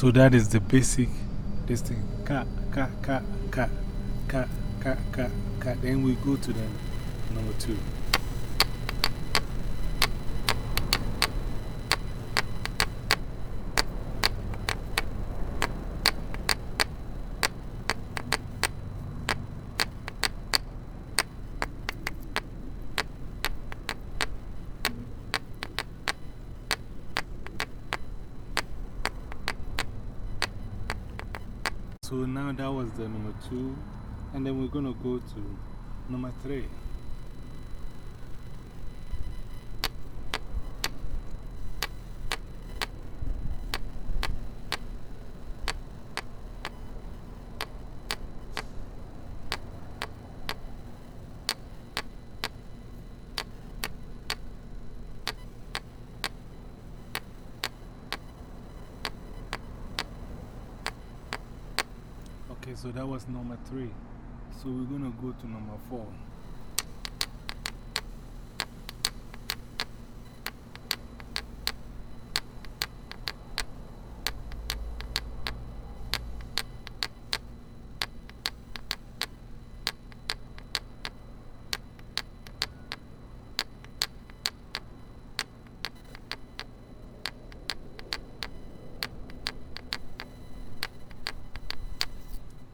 So that is the basic, this thing. Ka, ka, ka, ka, ka, ka, ka, ka. Then we go to the number two. So now that was the number two, and then we're going to go to number three. Okay, so that was number three. So we're going to go to number four.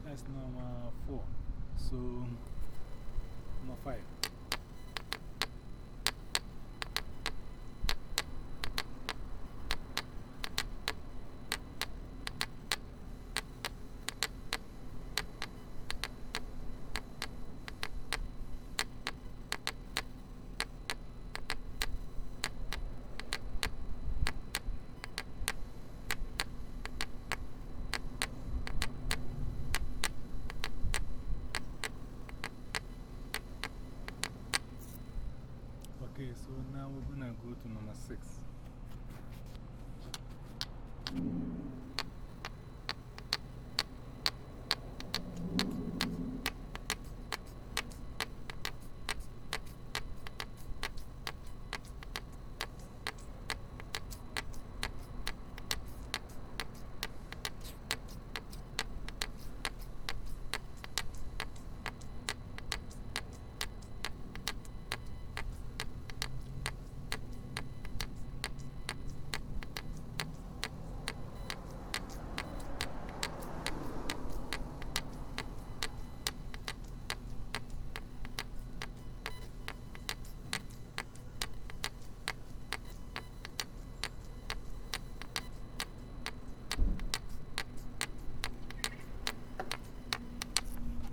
That's number four. So, number five. Okay, so now we're going to go to number six.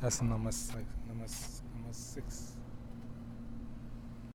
That's number six. Number, number six.